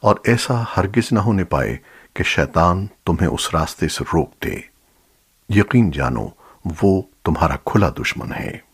اور ایسا ہرگز نہ ہونے پائے کہ شیطان تمہیں اس راستے سے روک دے۔ یقین جانو، وہ تمہارا کھلا دشمن ہے۔